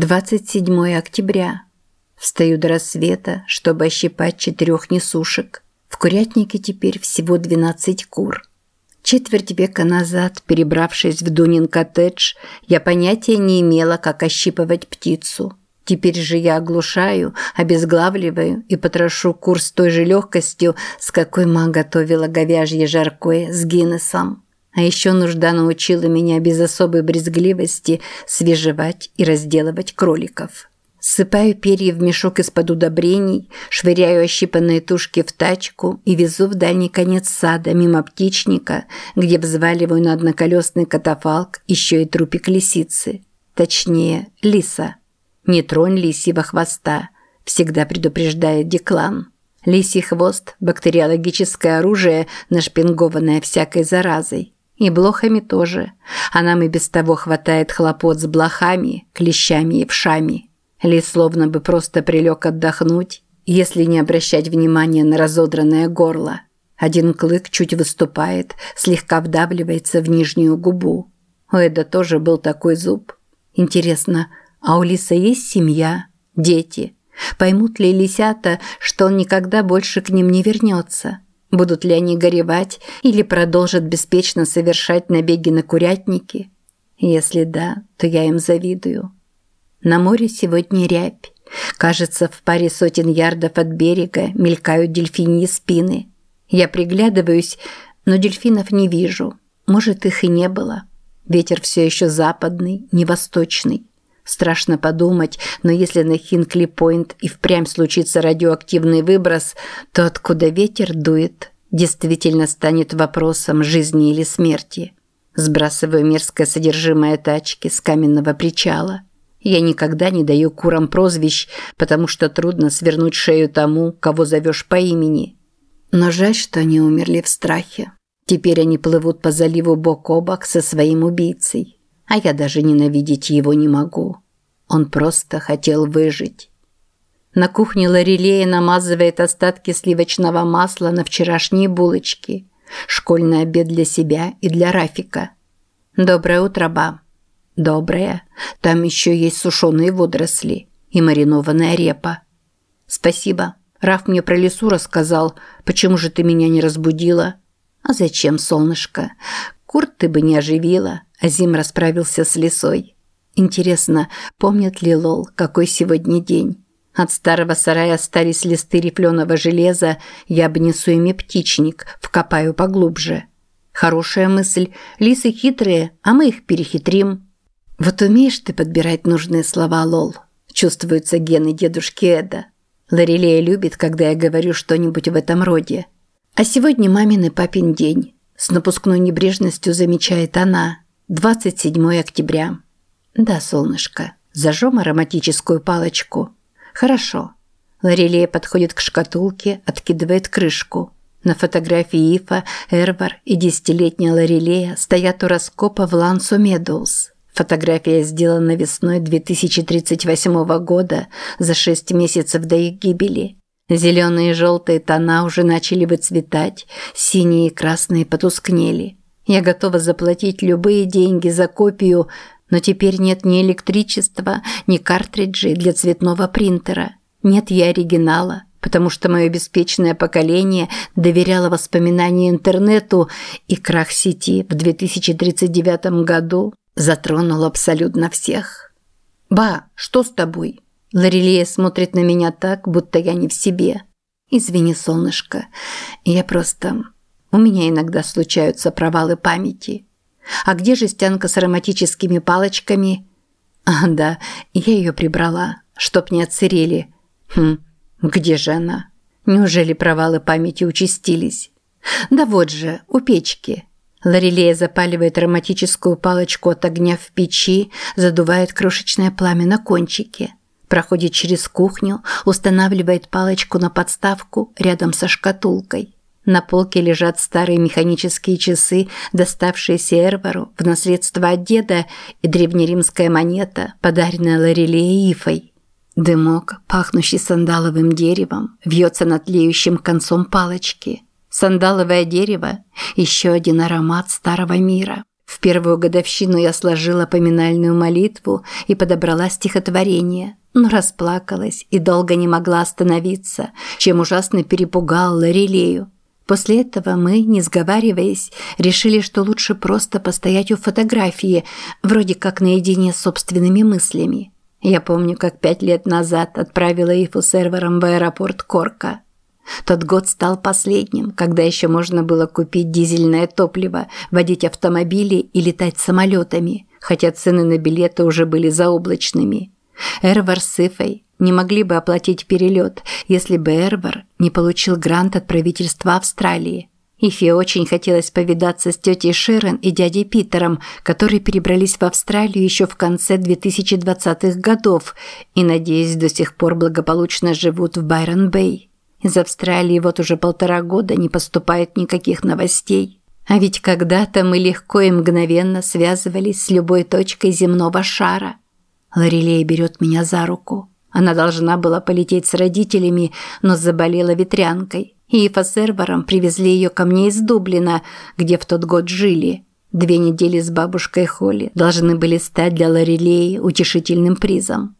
27 октября. Встаю до рассвета, чтобы ощипать четырех несушек. В курятнике теперь всего 12 кур. Четверть века назад, перебравшись в Дунин коттедж, я понятия не имела, как ощипывать птицу. Теперь же я оглушаю, обезглавливаю и потрошу кур с той же легкостью, с какой ма готовила говяжье жаркое с Гиннесом. А еще нужда научила меня без особой брезгливости свежевать и разделывать кроликов. Сыпаю перья в мешок из-под удобрений, швыряю ощипанные тушки в тачку и везу в дальний конец сада мимо птичника, где взваливаю на одноколесный катафалк еще и трупик лисицы. Точнее, лиса. Не тронь лисьего хвоста, всегда предупреждает Деклан. Лисий хвост – бактериологическое оружие, нашпингованное всякой заразой. И блохами тоже. А нам и без того хватает хлопот с блохами, клещами и вшами. Лис словно бы просто прилег отдохнуть, если не обращать внимания на разодранное горло. Один клык чуть выступает, слегка вдавливается в нижнюю губу. У Эда тоже был такой зуб. Интересно, а у Лиса есть семья, дети? Поймут ли лисята, что он никогда больше к ним не вернется? Будут ли они горевать или продолжат беспечно совершать набеги на курятники? Если да, то я им завидую. На море сегодня рябь. Кажется, в паре сотен ярдов от берега мелькают дельфиньи спины. Я приглядываюсь, но дельфинов не вижу. Может, их и не было. Ветер все еще западный, не восточный. Страшно подумать, но если на Хинкли-Пойнт и впрямь случится радиоактивный выброс, то откуда ветер дует, действительно станет вопросом жизни или смерти. Сбрасываю мерзкое содержимое тачки с каменного причала. Я никогда не даю курам прозвищ, потому что трудно свернуть шею тому, кого зовешь по имени. Но жаль, что они умерли в страхе. Теперь они плывут по заливу бок о бок со своим убийцей а я даже ненавидеть его не могу. Он просто хотел выжить. На кухне Лорелея намазывает остатки сливочного масла на вчерашние булочки. Школьный обед для себя и для Рафика. «Доброе утро, ба». «Доброе. Там еще есть сушеные водоросли и маринованная репа». «Спасибо. Раф мне про лесу рассказал. Почему же ты меня не разбудила?» «А зачем, солнышко? Курт ты бы не оживила. Азим расправился с лисой. Интересно, помнит ли Лол, какой сегодня день? От старого сарая остались листы рифленого железа, я обнесу ими птичник, вкопаю поглубже. Хорошая мысль. Лисы хитрые, а мы их перехитрим. Вот умеешь ты подбирать нужные слова, Лол. Чувствуются гены дедушки Эда. Лорелея любит, когда я говорю что-нибудь в этом роде. А сегодня мамин и папин день. С напускной небрежностью замечает она. 27 октября. Да, солнышко, зажжем ароматическую палочку. Хорошо. Лорелия подходит к шкатулке, откидывает крышку. На фотографии Ифа, Эрвар и десятилетняя Лорелея стоят у раскопа в Лансо Медоуз. Фотография сделана весной 2038 года, за шесть месяцев до их гибели. Зеленые и желтые тона уже начали выцветать, синие и красные потускнели – я готова заплатить любые деньги за копию, но теперь нет ни электричества, ни картриджей для цветного принтера. Нет и оригинала, потому что мое беспечное поколение доверяло воспоминания интернету, и крах сети в 2039 году затронул абсолютно всех. «Ба, что с тобой?» Лорелия смотрит на меня так, будто я не в себе. «Извини, солнышко, я просто у меня иногда случаются провалы памяти. А где жестянка с ароматическими палочками? А, да, я ее прибрала, чтоб не отсырели. Хм, где же она? Неужели провалы памяти участились? Да вот же, у печки. Лорелея запаливает ароматическую палочку от огня в печи, задувает крошечное пламя на кончике. Проходит через кухню, устанавливает палочку на подставку рядом со шкатулкой. На полке лежат старые механические часы, доставшиеся Эрвару в наследство от деда, и древнеримская монета, подаренная Лорелее Ифой. Дымок, пахнущий сандаловым деревом, вьется над тлеющим концом палочки. Сандаловое дерево – еще один аромат старого мира. В первую годовщину я сложила поминальную молитву и подобрала стихотворение, но расплакалась и долго не могла остановиться, чем ужасно перепугала Лорелею. После этого мы, не сговариваясь, решили, что лучше просто постоять у фотографии, вроде как наедине с собственными мыслями. Я помню, как пять лет назад отправила Ифу сервером в аэропорт Корка. Тот год стал последним, когда еще можно было купить дизельное топливо, водить автомобили и летать самолетами, хотя цены на билеты уже были заоблачными. Эрвар с Ифой не могли бы оплатить перелет, если бы Эрвар не получил грант от правительства Австралии. Ифе очень хотелось повидаться с тетей Ширен и дядей Питером, которые перебрались в Австралию еще в конце 2020-х годов и, надеюсь, до сих пор благополучно живут в Байрон-Бэй. Из Австралии вот уже полтора года не поступает никаких новостей. А ведь когда-то мы легко и мгновенно связывались с любой точкой земного шара. Лорелея берет меня за руку. Она должна была полететь с родителями, но заболела ветрянкой. И Ифа с привезли ее ко мне из Дублина, где в тот год жили. Две недели с бабушкой Холли должны были стать для Лорелеи утешительным призом.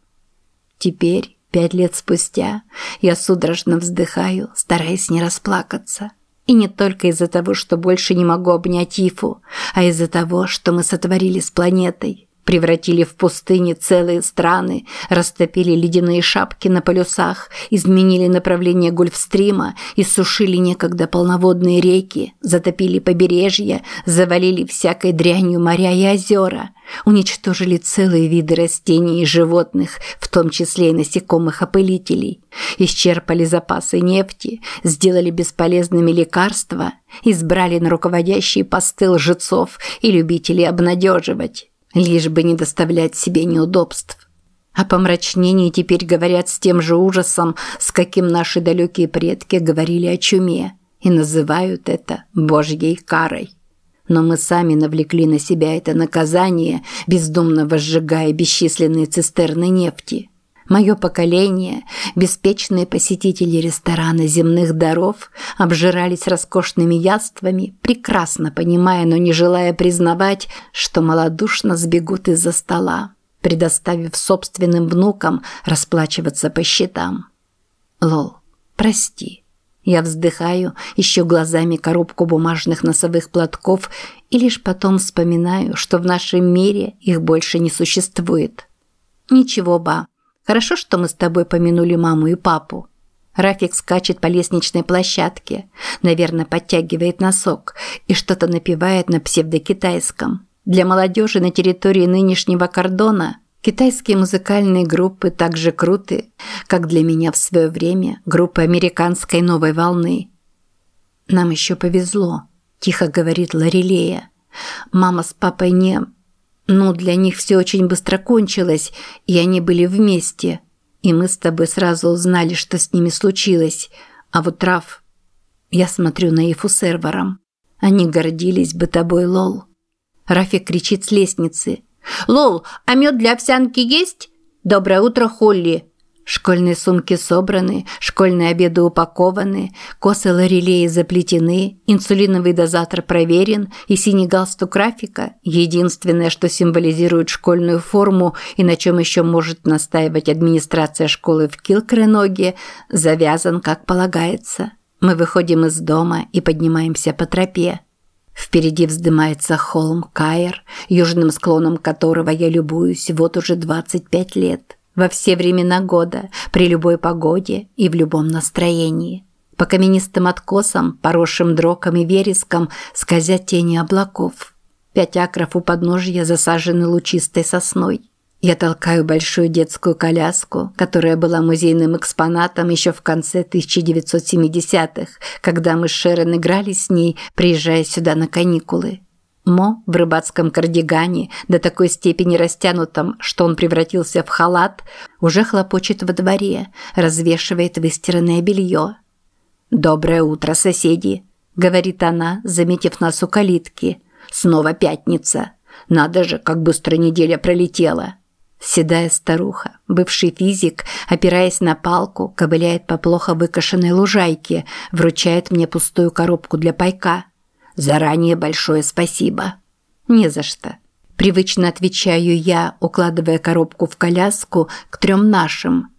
Теперь Пять лет спустя я судорожно вздыхаю, стараясь не расплакаться. И не только из-за того, что больше не могу обнять Ифу, а из-за того, что мы сотворили с планетой. Превратили в пустыни целые страны, растопили ледяные шапки на полюсах, изменили направление Гольфстрима, иссушили некогда полноводные реки, затопили побережья, завалили всякой дрянью моря и озера, уничтожили целые виды растений и животных, в том числе и насекомых-опылителей, исчерпали запасы нефти, сделали бесполезными лекарства, избрали на руководящие посты лжецов и любителей обнадеживать лишь бы не доставлять себе неудобств. О помрачнении теперь говорят с тем же ужасом, с каким наши далекие предки говорили о чуме, и называют это Божьей карой. Но мы сами навлекли на себя это наказание, бездумно возжигая бесчисленные цистерны нефти. Мое поколение, беспечные посетители ресторана земных даров, обжирались роскошными яствами, прекрасно понимая, но не желая признавать, что малодушно сбегут из-за стола, предоставив собственным внукам расплачиваться по счетам. Лол, прости. Я вздыхаю, ищу глазами коробку бумажных носовых платков и лишь потом вспоминаю, что в нашем мире их больше не существует. Ничего, ба. Хорошо, что мы с тобой помянули маму и папу. Рафик скачет по лестничной площадке, наверное, подтягивает носок и что-то напевает на псевдокитайском. Для молодежи на территории нынешнего кордона китайские музыкальные группы так же круты, как для меня в свое время группы американской новой волны. «Нам еще повезло», – тихо говорит Лорелея. «Мама с папой не...» Ну, для них все очень быстро кончилось, и они были вместе. И мы с тобой сразу узнали, что с ними случилось. А вот Раф... Я смотрю на Ифу сервером. Они гордились бы тобой, Лол. Рафик кричит с лестницы. «Лол, а мед для овсянки есть? Доброе утро, Холли!» Школьные сумки собраны, школьные обеды упакованы, косы лорелеи заплетены, инсулиновый дозатор проверен и синий галстук графика, единственное, что символизирует школьную форму и на чем еще может настаивать администрация школы в Килкреноге, завязан как полагается. Мы выходим из дома и поднимаемся по тропе. Впереди вздымается холм Каир, южным склоном которого я любуюсь вот уже 25 лет во все времена года, при любой погоде и в любом настроении. По каменистым откосам, поросшим дроком и вереском, скользят тени облаков. Пять акров у подножья засажены лучистой сосной. Я толкаю большую детскую коляску, которая была музейным экспонатом еще в конце 1970-х, когда мы с Шерон играли с ней, приезжая сюда на каникулы. Мо в рыбацком кардигане, до такой степени растянутом, что он превратился в халат, уже хлопочет во дворе, развешивает выстиранное белье. «Доброе утро, соседи!» – говорит она, заметив нас у калитки. «Снова пятница. Надо же, как быстро неделя пролетела!» Седая старуха, бывший физик, опираясь на палку, ковыляет по плохо выкошенной лужайке, вручает мне пустую коробку для пайка – Заранее большое спасибо. Не за что. Привычно отвечаю я, укладывая коробку в коляску к трем нашим.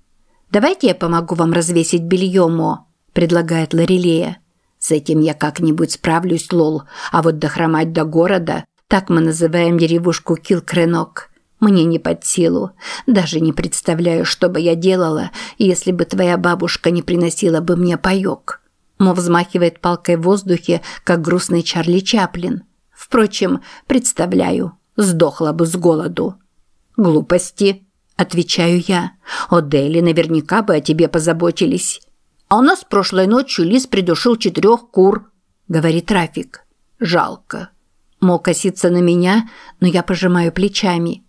«Давайте я помогу вам развесить белье, Мо», – предлагает Лорелея. «С этим я как-нибудь справлюсь, Лол, а вот дохромать до города, так мы называем деревушку Килкренок, мне не под силу. Даже не представляю, что бы я делала, если бы твоя бабушка не приносила бы мне паёк». Мо взмахивает палкой в воздухе, как грустный Чарли Чаплин. Впрочем, представляю, сдохла бы с голоду. Глупости, отвечаю я. О Дели наверняка бы о тебе позаботились. А у нас прошлой ночью лис придушил четырех кур, говорит Рафик. Жалко. Мо косится на меня, но я пожимаю плечами.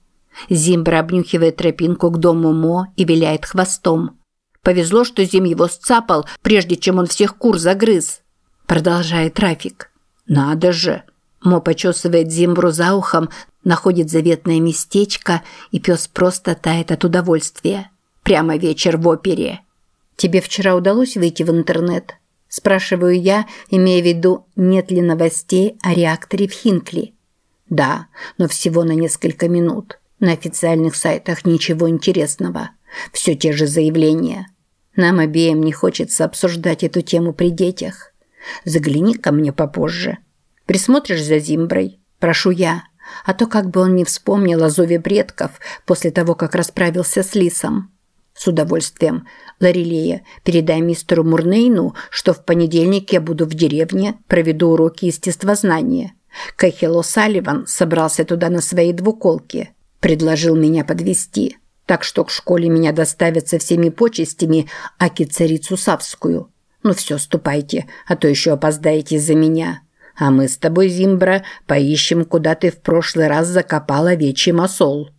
Зимбра обнюхивает тропинку к дому Мо и виляет хвостом. Повезло, что Зим его сцапал, прежде чем он всех кур загрыз. Продолжает Рафик. Надо же. Мо почесывает Зимбру за ухом, находит заветное местечко, и пес просто тает от удовольствия. Прямо вечер в опере. «Тебе вчера удалось выйти в интернет?» Спрашиваю я, имея в виду, нет ли новостей о реакторе в Хинкли. «Да, но всего на несколько минут. На официальных сайтах ничего интересного. Все те же заявления. Нам обеим не хочется обсуждать эту тему при детях. Загляни ко мне попозже. Присмотришь за Зимброй? Прошу я. А то как бы он не вспомнил о зове предков после того, как расправился с Лисом. С удовольствием. Ларилея, передай мистеру Мурнейну, что в понедельник я буду в деревне, проведу уроки естествознания. Кахило Салливан собрался туда на своей двуколке. Предложил меня подвести, Так что к школе меня доставят со всеми почестями, аки царицу Савскую. Ну все, ступайте, а то еще опоздаете из-за меня. А мы с тобой, Зимбра, поищем, куда ты в прошлый раз закопал овечий масол.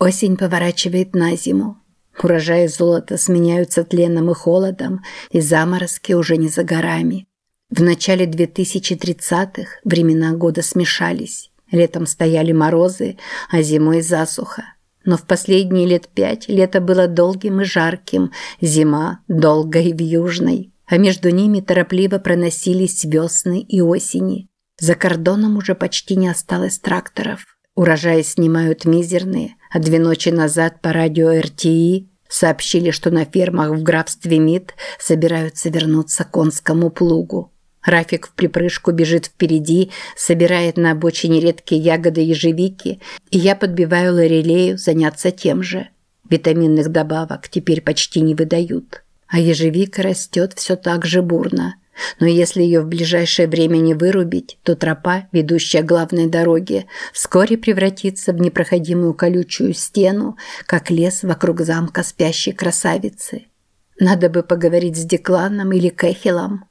Осень поворачивает на зиму. Урожаи золота сменяются тленом и холодом, и заморозки уже не за горами. В начале 2030-х времена года смешались. Летом стояли морозы, а зимой засуха. Но в последние лет пять лето было долгим и жарким, зима – долгой и вьюжной, а между ними торопливо проносились весны и осени. За кордоном уже почти не осталось тракторов. Урожаи снимают мизерные, а две ночи назад по радио РТИ сообщили, что на фермах в графстве Мид собираются вернуться к конскому плугу. Рафик в припрыжку бежит впереди, собирает на обочине редкие ягоды ежевики, и я подбиваю Лорелею заняться тем же. Витаминных добавок теперь почти не выдают. А ежевика растет все так же бурно. Но если ее в ближайшее время не вырубить, то тропа, ведущая к главной дороге, вскоре превратится в непроходимую колючую стену, как лес вокруг замка спящей красавицы. Надо бы поговорить с Декланом или Кэхилом.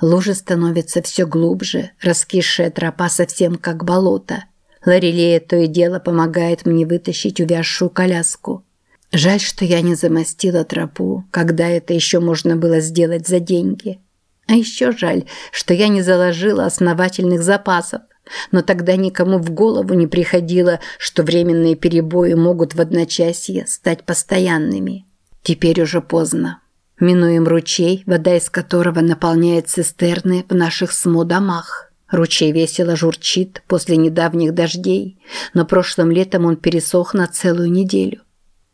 Лужа становится все глубже, раскисшая тропа совсем как болото. Лорелея то и дело помогает мне вытащить увязшую коляску. Жаль, что я не замостила тропу, когда это еще можно было сделать за деньги. А еще жаль, что я не заложила основательных запасов. Но тогда никому в голову не приходило, что временные перебои могут в одночасье стать постоянными. Теперь уже поздно. Минуем ручей, вода из которого наполняет цистерны в наших СМО-домах. Ручей весело журчит после недавних дождей, но прошлым летом он пересох на целую неделю.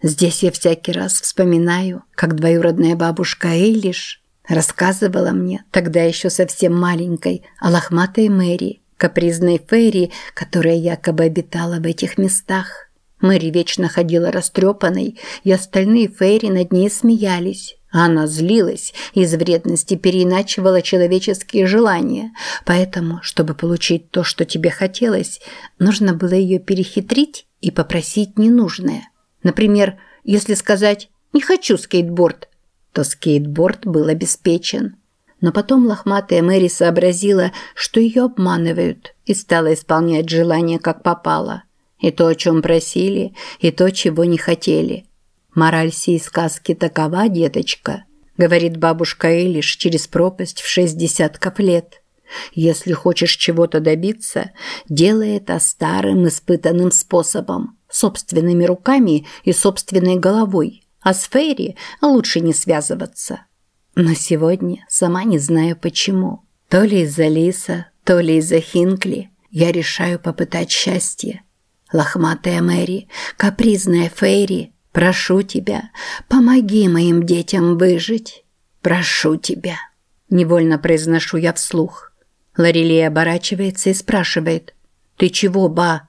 Здесь я всякий раз вспоминаю, как двоюродная бабушка Эйлиш рассказывала мне, тогда еще совсем маленькой, о лохматой Мэри, капризной Ферри, которая якобы обитала в этих местах. Мэри вечно ходила растрепанной, и остальные Фейри над ней смеялись. Она злилась из вредности переиначивала человеческие желания. Поэтому, чтобы получить то, что тебе хотелось, нужно было ее перехитрить и попросить ненужное. Например, если сказать «не хочу скейтборд», то скейтборд был обеспечен. Но потом лохматая Мэри сообразила, что ее обманывают, и стала исполнять желания как попало. И то, о чем просили, и то, чего не хотели – Мораль сей сказки такова, деточка, говорит бабушка Элиш через пропасть в шесть десятков лет. Если хочешь чего-то добиться, делай это старым испытанным способом, собственными руками и собственной головой. А с Фейри лучше не связываться. Но сегодня сама не знаю почему. То ли из-за Лиса, то ли из-за Хинкли. я решаю попытать счастье. Лохматая Мэри, капризная Фейри, прошу тебя, помоги моим детям выжить. Прошу тебя. Невольно произношу я вслух. Лорелия оборачивается и спрашивает. «Ты чего, ба?»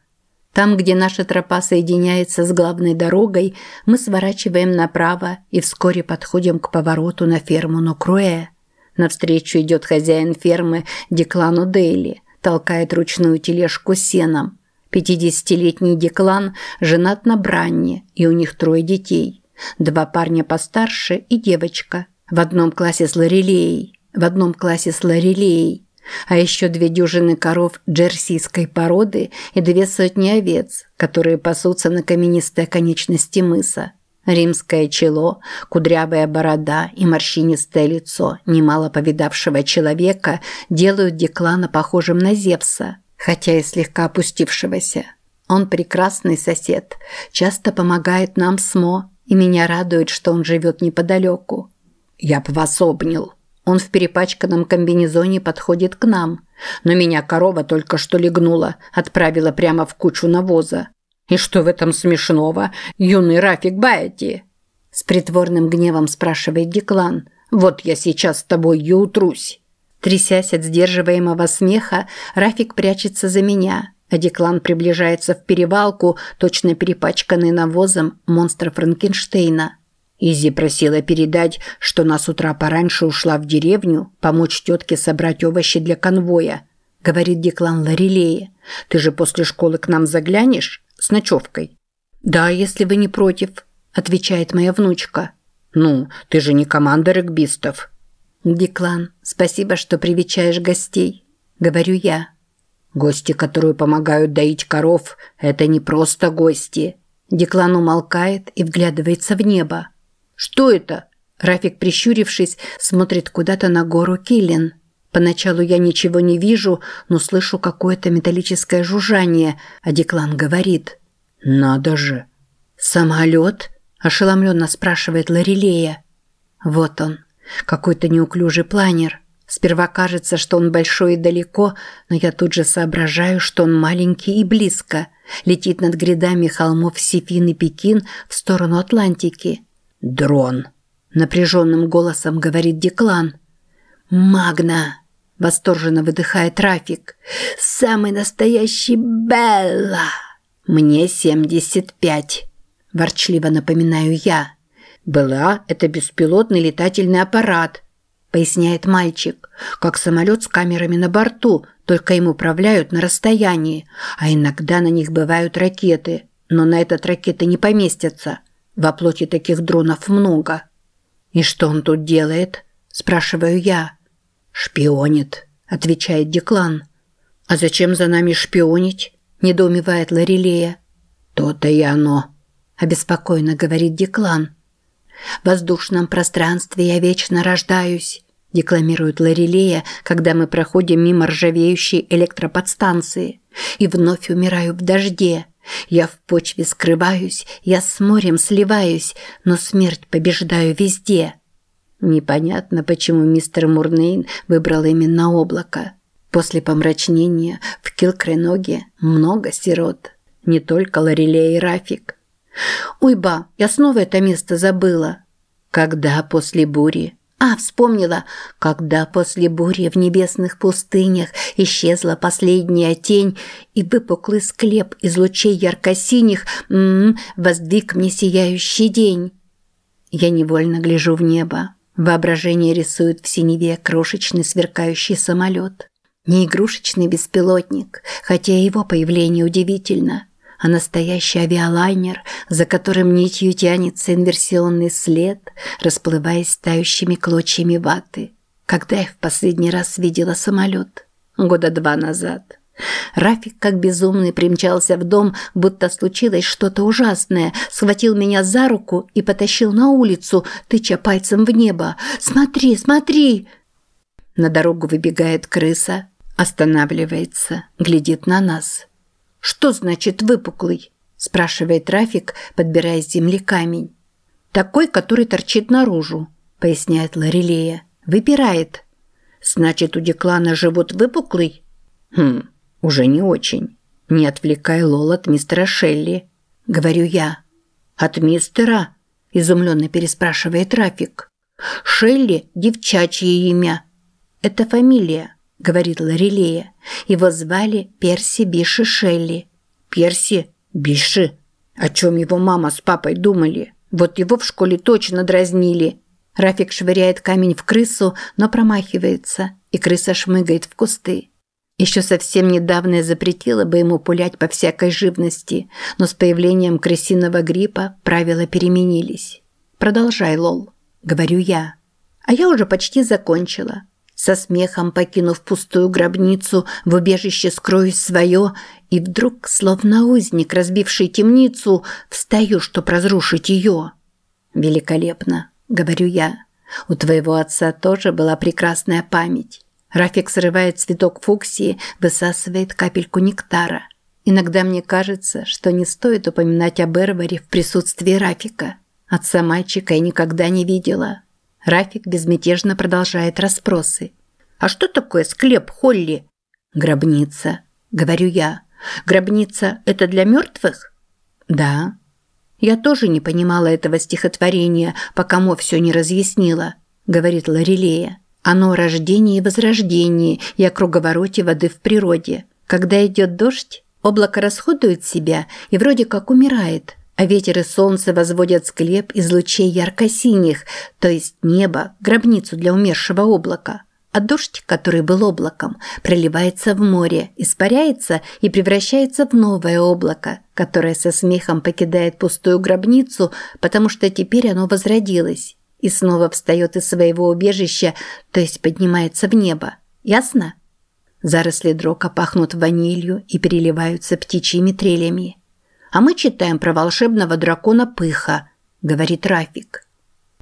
Там, где наша тропа соединяется с главной дорогой, мы сворачиваем направо и вскоре подходим к повороту на ферму Нокруэ. Навстречу идет хозяин фермы Деклану Дейли, толкает ручную тележку сеном. Пятидесятилетний Деклан женат на Бранне, и у них трое детей. Два парня постарше и девочка. В одном классе с Лорелеей, в одном классе с Лорелеей. А еще две дюжины коров джерсийской породы и две сотни овец, которые пасутся на каменистой конечности мыса. Римское чело, кудрявая борода и морщинистое лицо немало повидавшего человека делают Деклана похожим на Зевса, хотя и слегка опустившегося. Он прекрасный сосед, часто помогает нам с Мо, и меня радует, что он живет неподалеку. Я б вас обнял. Он в перепачканном комбинезоне подходит к нам. Но меня корова только что легнула, отправила прямо в кучу навоза. «И что в этом смешного, юный Рафик Баэти?» С притворным гневом спрашивает Деклан. «Вот я сейчас с тобой и утрусь». Трясясь от сдерживаемого смеха, Рафик прячется за меня, а Деклан приближается в перевалку, точно перепачканный навозом монстра Франкенштейна. Изи просила передать, что на с утра пораньше ушла в деревню помочь тетке собрать овощи для конвоя. Говорит Деклан Лорелее. «Ты же после школы к нам заглянешь? С ночевкой?» «Да, если вы не против», – отвечает моя внучка. «Ну, ты же не команда регбистов». «Деклан, спасибо, что привечаешь гостей», – говорю я. «Гости, которые помогают доить коров, это не просто гости». Деклан умолкает и вглядывается в небо. «Что это?» Рафик, прищурившись, смотрит куда-то на гору Киллин. Поначалу я ничего не вижу, но слышу какое-то металлическое жужжание, а Деклан говорит. «Надо же!» «Самолет?» – ошеломленно спрашивает Лорелея. Вот он, какой-то неуклюжий планер. Сперва кажется, что он большой и далеко, но я тут же соображаю, что он маленький и близко. Летит над грядами холмов Сифин и Пекин в сторону Атлантики. «Дрон!» – напряженным голосом говорит Деклан. «Магна!» – восторженно выдыхает Рафик. «Самый настоящий Белла!» «Мне семьдесят пять!» – ворчливо напоминаю я. «Белла – это беспилотный летательный аппарат», – поясняет мальчик. «Как самолет с камерами на борту, только им управляют на расстоянии, а иногда на них бывают ракеты, но на этот ракеты не поместятся». В оплоте таких дронов много. И что он тут делает? Спрашиваю я. Шпионит, отвечает Деклан. А зачем за нами шпионить? Недоумевает Лорелея. То-то и оно, обеспокоенно говорит Деклан. В воздушном пространстве я вечно рождаюсь, декламирует Лорелея, когда мы проходим мимо ржавеющей электроподстанции, и вновь умираю в дожде. Я в почве скрываюсь, я с морем сливаюсь, но смерть побеждаю везде. Непонятно, почему мистер Мурнейн выбрал именно облако. После помрачнения в Килкреноге много сирот. Не только Лорелея и Рафик. «Ой, ба, я снова это место забыла». «Когда после бури?» А, вспомнила, когда после бури в небесных пустынях исчезла последняя тень, и выпуклый склеп из лучей ярко-синих м-м, воздвиг мне сияющий день. Я невольно гляжу в небо. Воображение рисует в синеве крошечный сверкающий самолет. Не игрушечный беспилотник, хотя его появление удивительно – а настоящий авиалайнер, за которым нитью тянется инверсионный след, расплываясь тающими клочьями ваты. Когда я в последний раз видела самолет? Года два назад. Рафик, как безумный, примчался в дом, будто случилось что-то ужасное, схватил меня за руку и потащил на улицу, тыча пальцем в небо. «Смотри, смотри!» На дорогу выбегает крыса, останавливается, глядит на нас. «Что значит выпуклый?» – спрашивает Рафик, подбирая с земли камень. «Такой, который торчит наружу», – поясняет Лорелея. «Выпирает». «Значит, у Деклана живот выпуклый?» «Хм, Уже не очень. Не отвлекай Лол от мистера Шелли. Говорю я. От мистера? Изумленно переспрашивает Рафик. Шелли – девчачье имя. Это фамилия, говорит Лорелея. Его звали Перси Биши Шелли. Перси? Биши? О чем его мама с папой думали? Вот его в школе точно дразнили. Рафик швыряет камень в крысу, но промахивается, и крыса шмыгает в кусты. Еще совсем недавно я запретила бы ему пулять по всякой живности, но с появлением крысиного гриппа правила переменились. «Продолжай, Лол», – говорю я. А я уже почти закончила. Со смехом покинув пустую гробницу, в убежище скроюсь свое, и вдруг, словно узник, разбивший темницу, встаю, чтоб разрушить ее. «Великолепно», – говорю я. «У твоего отца тоже была прекрасная память». Рафик срывает цветок фуксии, высасывает капельку нектара. Иногда мне кажется, что не стоит упоминать об Эрваре в присутствии Рафика. Отца мальчика я никогда не видела. Рафик безмятежно продолжает расспросы. «А что такое склеп Холли?» «Гробница», – говорю я. «Гробница – это для мертвых?» «Да». «Я тоже не понимала этого стихотворения, пока Мо все не разъяснила», – говорит Лорелея. «Оно о рождении и возрождении и о круговороте воды в природе. Когда идет дождь, облако расходует себя и вроде как умирает, а ветер и солнце возводят склеп из лучей ярко-синих, то есть небо, гробницу для умершего облака. А дождь, который был облаком, проливается в море, испаряется и превращается в новое облако, которое со смехом покидает пустую гробницу, потому что теперь оно возродилось и снова встает из своего убежища, то есть поднимается в небо. Ясно? Заросли дрока пахнут ванилью и переливаются птичьими трелями. А мы читаем про волшебного дракона Пыха, говорит Рафик.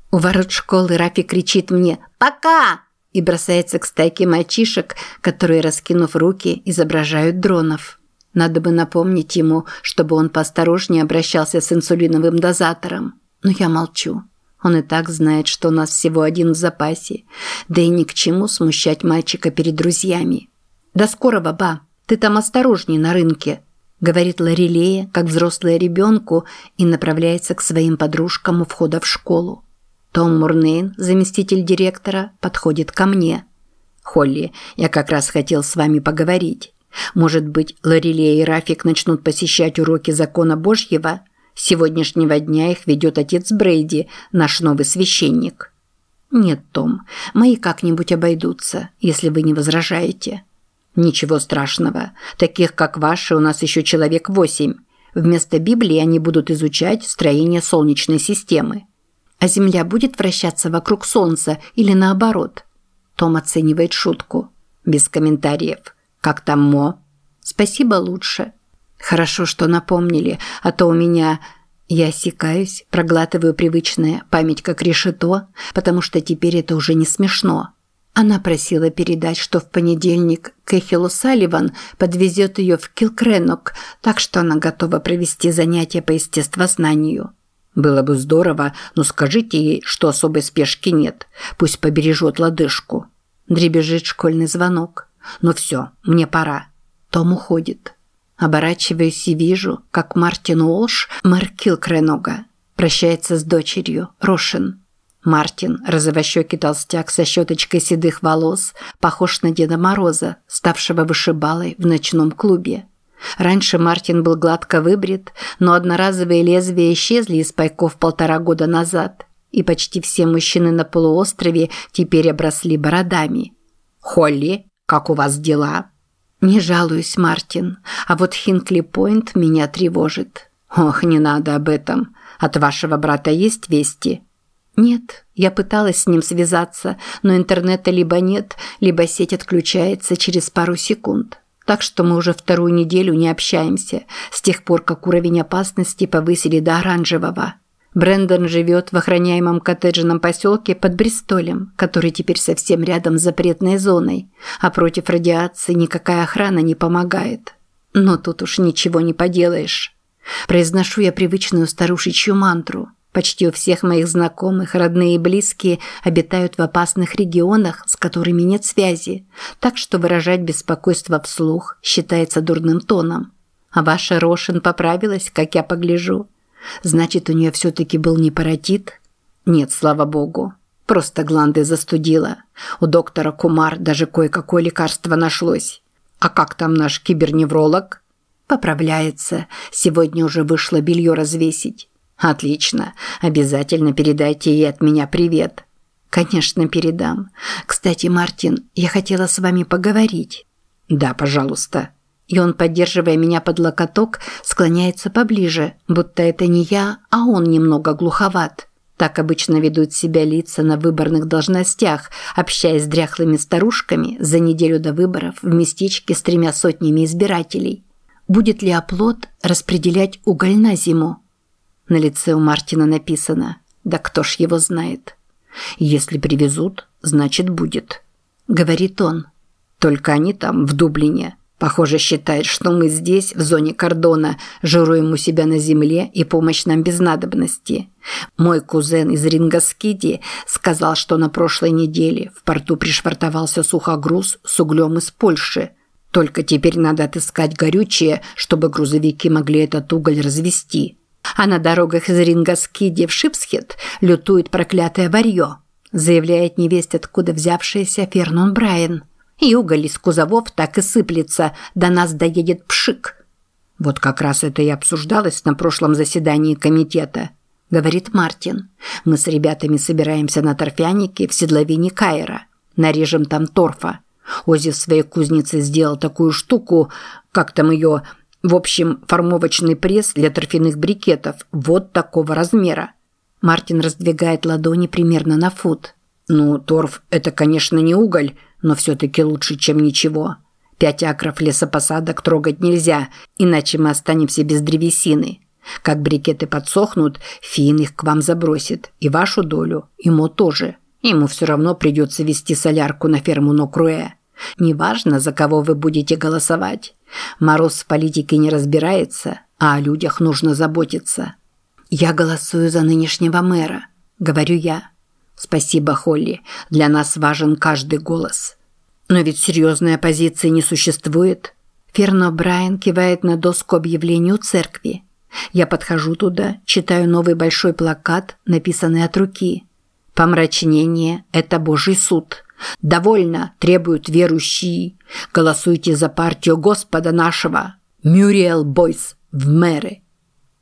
У ворот школы Рафик кричит мне «Пока!» и бросается к стайке мальчишек, которые, раскинув руки, изображают дронов. Надо бы напомнить ему, чтобы он поосторожнее обращался с инсулиновым дозатором. Но я молчу. Он и так знает, что у нас всего один в запасе. Да и ни к чему смущать мальчика перед друзьями. «До скорого, ба! Ты там осторожней на рынке!» Говорит Лорелея, как взрослая ребенку, и направляется к своим подружкам у входа в школу. Том Мурнейн, заместитель директора, подходит ко мне. «Холли, я как раз хотел с вами поговорить. Может быть, Лорелея и Рафик начнут посещать уроки закона Божьего? С сегодняшнего дня их ведет отец Брейди, наш новый священник». «Нет, Том, мои как-нибудь обойдутся, если вы не возражаете». Ничего страшного. Таких, как ваши, у нас еще человек восемь. Вместо Библии они будут изучать строение Солнечной системы. А Земля будет вращаться вокруг Солнца или наоборот? Том оценивает шутку. Без комментариев. Как там Мо? Спасибо лучше. Хорошо, что напомнили, а то у меня... Я осекаюсь, проглатываю привычное «память как решето», потому что теперь это уже не смешно. Она просила передать, что в понедельник Кэхилу Салливан подвезет ее в Килкренок, так что она готова провести занятия по естествознанию. Было бы здорово, но скажите ей, что особой спешки нет. Пусть побережет лодыжку. Дребезжит школьный звонок. Но все, мне пора. Том уходит. Оборачиваюсь и вижу, как Мартин Уолш, мэр Килкренога, прощается с дочерью, Рошин. Мартин, розовощекий толстяк со щеточкой седых волос, похож на Деда Мороза, ставшего вышибалой в ночном клубе. Раньше Мартин был гладко выбрит, но одноразовые лезвия исчезли из пайков полтора года назад, и почти все мужчины на полуострове теперь обросли бородами. «Холли, как у вас дела?» «Не жалуюсь, Мартин, а вот Хинкли-Пойнт меня тревожит». «Ох, не надо об этом. От вашего брата есть вести?» Нет, я пыталась с ним связаться, но интернета либо нет, либо сеть отключается через пару секунд. Так что мы уже вторую неделю не общаемся, с тех пор, как уровень опасности повысили до оранжевого. Брэндон живет в охраняемом коттеджном поселке под Бристолем, который теперь совсем рядом с запретной зоной, а против радиации никакая охрана не помогает. Но тут уж ничего не поделаешь. Произношу я привычную старушечью мантру – Почти у всех моих знакомых, родные и близкие обитают в опасных регионах, с которыми нет связи, так что выражать беспокойство вслух считается дурным тоном. А ваша Рошин поправилась, как я погляжу. Значит, у нее все-таки был не паротит? Нет, слава богу. Просто гланды застудила. У доктора Кумар даже кое-какое лекарство нашлось. А как там наш киберневролог? Поправляется. Сегодня уже вышло белье развесить. Отлично. Обязательно передайте ей от меня привет. Конечно, передам. Кстати, Мартин, я хотела с вами поговорить. Да, пожалуйста. И он, поддерживая меня под локоток, склоняется поближе, будто это не я, а он немного глуховат. Так обычно ведут себя лица на выборных должностях, общаясь с дряхлыми старушками за неделю до выборов в местечке с тремя сотнями избирателей. Будет ли оплот распределять уголь на зиму? На лице у Мартина написано «Да кто ж его знает?» «Если привезут, значит будет», – говорит он. «Только они там, в Дублине, похоже, считают, что мы здесь, в зоне кордона, жируем у себя на земле и помощь нам без надобности. Мой кузен из Рингаскиди сказал, что на прошлой неделе в порту пришвартовался сухогруз с углем из Польши. Только теперь надо отыскать горючее, чтобы грузовики могли этот уголь развести». А на дорогах из Рингаскиди в Шипсхед лютует проклятое варьё, заявляет невесть, откуда взявшаяся Фернон Брайан. И уголь из кузовов так и сыплется, до нас доедет пшик. Вот как раз это и обсуждалось на прошлом заседании комитета, говорит Мартин. Мы с ребятами собираемся на торфянике в седловине Кайра. Нарежем там торфа. Ози в своей кузнице сделал такую штуку, как там ее в общем, формовочный пресс для торфяных брикетов вот такого размера. Мартин раздвигает ладони примерно на фут. Ну, торф – это, конечно, не уголь, но все-таки лучше, чем ничего. Пять акров лесопосадок трогать нельзя, иначе мы останемся без древесины. Как брикеты подсохнут, Фин их к вам забросит. И вашу долю, ему тоже. Ему все равно придется вести солярку на ферму Нокруэ. Неважно, за кого вы будете голосовать. Мороз в политике не разбирается, а о людях нужно заботиться. Я голосую за нынешнего мэра, говорю я. Спасибо, Холли. Для нас важен каждый голос. Но ведь серьезной оппозиции не существует. Ферно Брайан кивает на доску объявлений у церкви. Я подхожу туда, читаю новый большой плакат, написанный от руки. Помрачнение – это Божий суд. Довольно, требуют верующие. Голосуйте за партию Господа нашего. Мюриэл Бойс в мэры.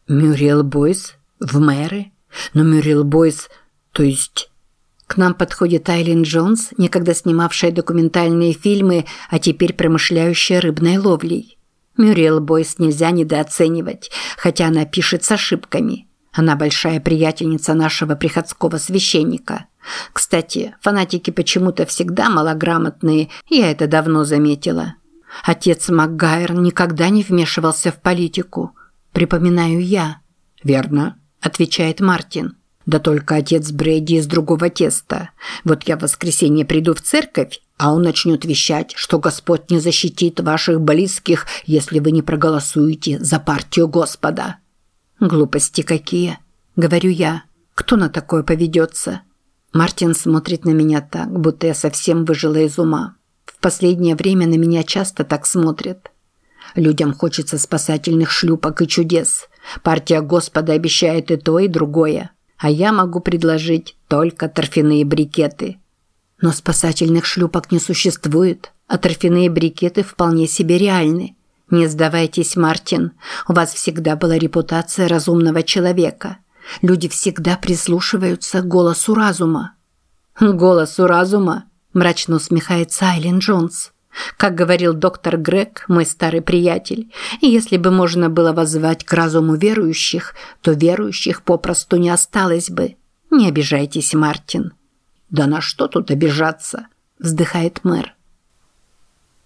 Мюриэл Бойс в мэры? Но Мюриэл Бойс, то есть... К нам подходит Айлин Джонс, некогда снимавшая документальные фильмы, а теперь промышляющая рыбной ловлей. Мюриэл Бойс нельзя недооценивать, хотя она пишет с ошибками. Она большая приятельница нашего приходского священника. Кстати, фанатики почему-то всегда малограмотные, я это давно заметила. Отец МакГайр никогда не вмешивался в политику. Припоминаю я. «Верно», – отвечает Мартин. «Да только отец Брэди из другого теста. Вот я в воскресенье приду в церковь, а он начнет вещать, что Господь не защитит ваших близких, если вы не проголосуете за партию Господа». «Глупости какие!» – говорю я. «Кто на такое поведется?» Мартин смотрит на меня так, будто я совсем выжила из ума. В последнее время на меня часто так смотрят. Людям хочется спасательных шлюпок и чудес. Партия Господа обещает и то, и другое. А я могу предложить только торфяные брикеты. Но спасательных шлюпок не существует, а торфяные брикеты вполне себе реальны. Не сдавайтесь, Мартин. У вас всегда была репутация разумного человека. Люди всегда прислушиваются к голосу разума. Голосу разума? Мрачно усмехается Айлен Джонс. Как говорил доктор Грег, мой старый приятель, если бы можно было воззвать к разуму верующих, то верующих попросту не осталось бы. Не обижайтесь, Мартин. Да на что тут обижаться? Вздыхает мэр.